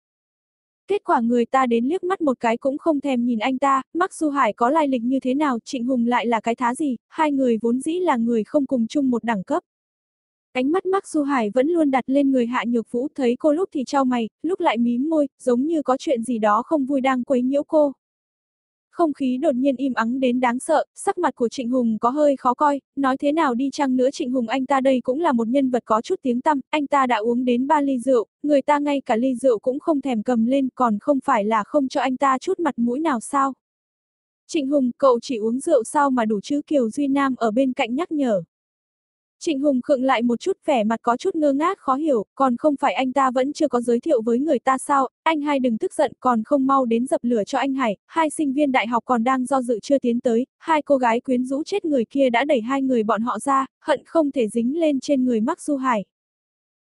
Kết quả người ta đến liếc mắt một cái cũng không thèm nhìn anh ta, Mắc Du Hải có lai lịch như thế nào, Trịnh Hùng lại là cái thá gì, hai người vốn dĩ là người không cùng chung một đẳng cấp. Ánh mắt Mắc Du Hải vẫn luôn đặt lên người Hạ Nhược Vũ, thấy cô lúc thì trao mày, lúc lại mím môi, giống như có chuyện gì đó không vui đang quấy nhiễu cô. Không khí đột nhiên im ắng đến đáng sợ, sắc mặt của Trịnh Hùng có hơi khó coi, nói thế nào đi chăng nữa Trịnh Hùng anh ta đây cũng là một nhân vật có chút tiếng tăm, anh ta đã uống đến ba ly rượu, người ta ngay cả ly rượu cũng không thèm cầm lên còn không phải là không cho anh ta chút mặt mũi nào sao. Trịnh Hùng, cậu chỉ uống rượu sao mà đủ chứ Kiều Duy Nam ở bên cạnh nhắc nhở. Trịnh Hùng khựng lại một chút vẻ mặt có chút ngơ ngác khó hiểu, còn không phải anh ta vẫn chưa có giới thiệu với người ta sao, anh hai đừng tức giận còn không mau đến dập lửa cho anh Hải, hai sinh viên đại học còn đang do dự chưa tiến tới, hai cô gái quyến rũ chết người kia đã đẩy hai người bọn họ ra, hận không thể dính lên trên người mắc du Hải.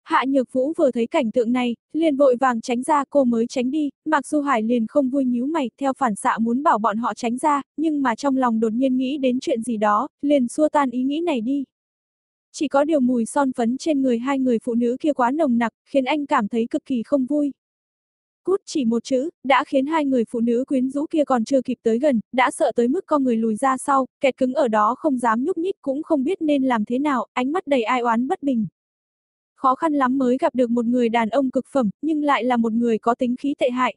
Hạ Nhược Vũ vừa thấy cảnh tượng này, liền vội vàng tránh ra cô mới tránh đi, Mạc Du Hải liền không vui nhíu mày, theo phản xạ muốn bảo bọn họ tránh ra, nhưng mà trong lòng đột nhiên nghĩ đến chuyện gì đó, liền xua tan ý nghĩ này đi. Chỉ có điều mùi son phấn trên người hai người phụ nữ kia quá nồng nặc, khiến anh cảm thấy cực kỳ không vui. Cút chỉ một chữ, đã khiến hai người phụ nữ quyến rũ kia còn chưa kịp tới gần, đã sợ tới mức con người lùi ra sau, kẹt cứng ở đó không dám nhúc nhích cũng không biết nên làm thế nào, ánh mắt đầy ai oán bất bình. Khó khăn lắm mới gặp được một người đàn ông cực phẩm, nhưng lại là một người có tính khí tệ hại,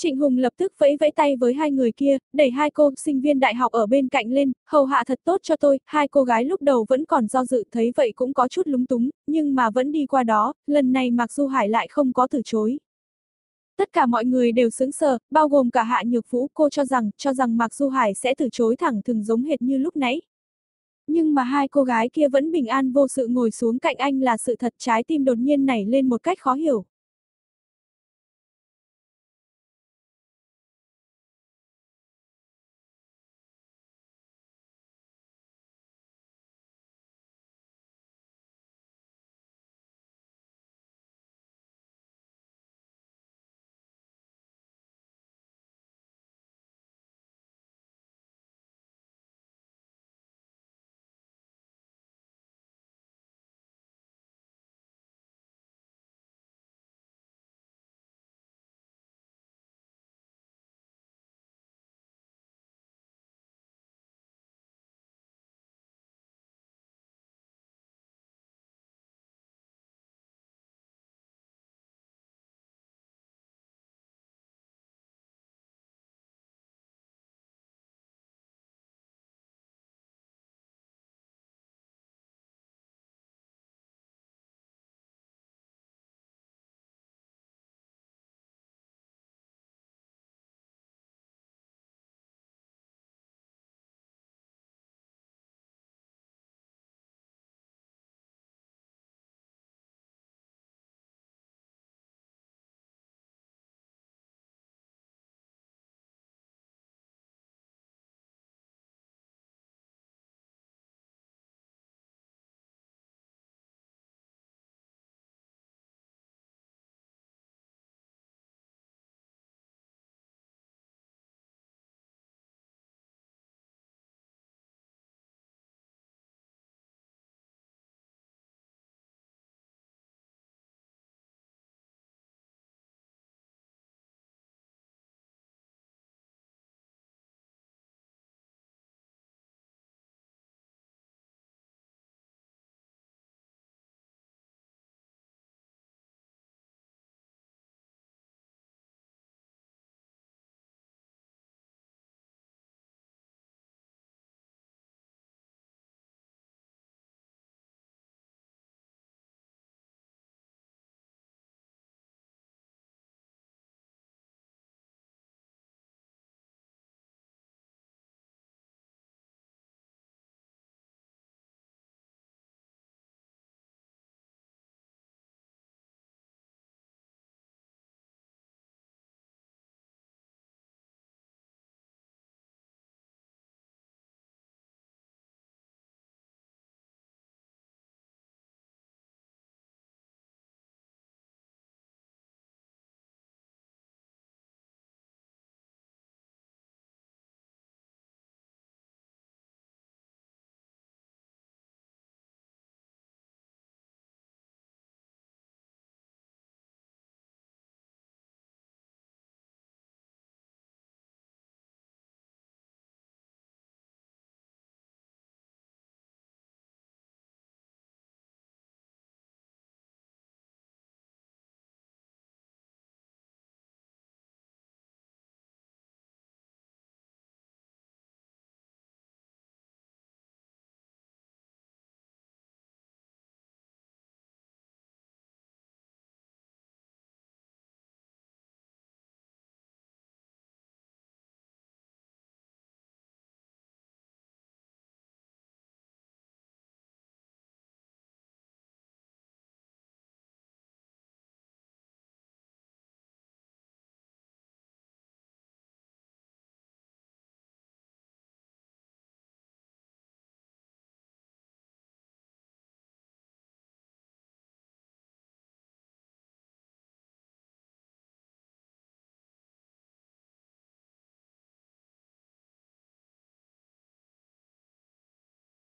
Trịnh Hùng lập tức vẫy vẫy tay với hai người kia, đẩy hai cô sinh viên đại học ở bên cạnh lên, hầu hạ thật tốt cho tôi, hai cô gái lúc đầu vẫn còn do dự thấy vậy cũng có chút lúng túng, nhưng mà vẫn đi qua đó, lần này Mạc Du Hải lại không có từ chối. Tất cả mọi người đều sững sờ, bao gồm cả Hạ Nhược Vũ, cô cho rằng, cho rằng Mạc Du Hải sẽ từ chối thẳng thừng giống hệt như lúc nãy. Nhưng mà hai cô gái kia vẫn bình an vô sự ngồi xuống cạnh anh là sự thật trái tim đột nhiên nảy lên một cách khó hiểu.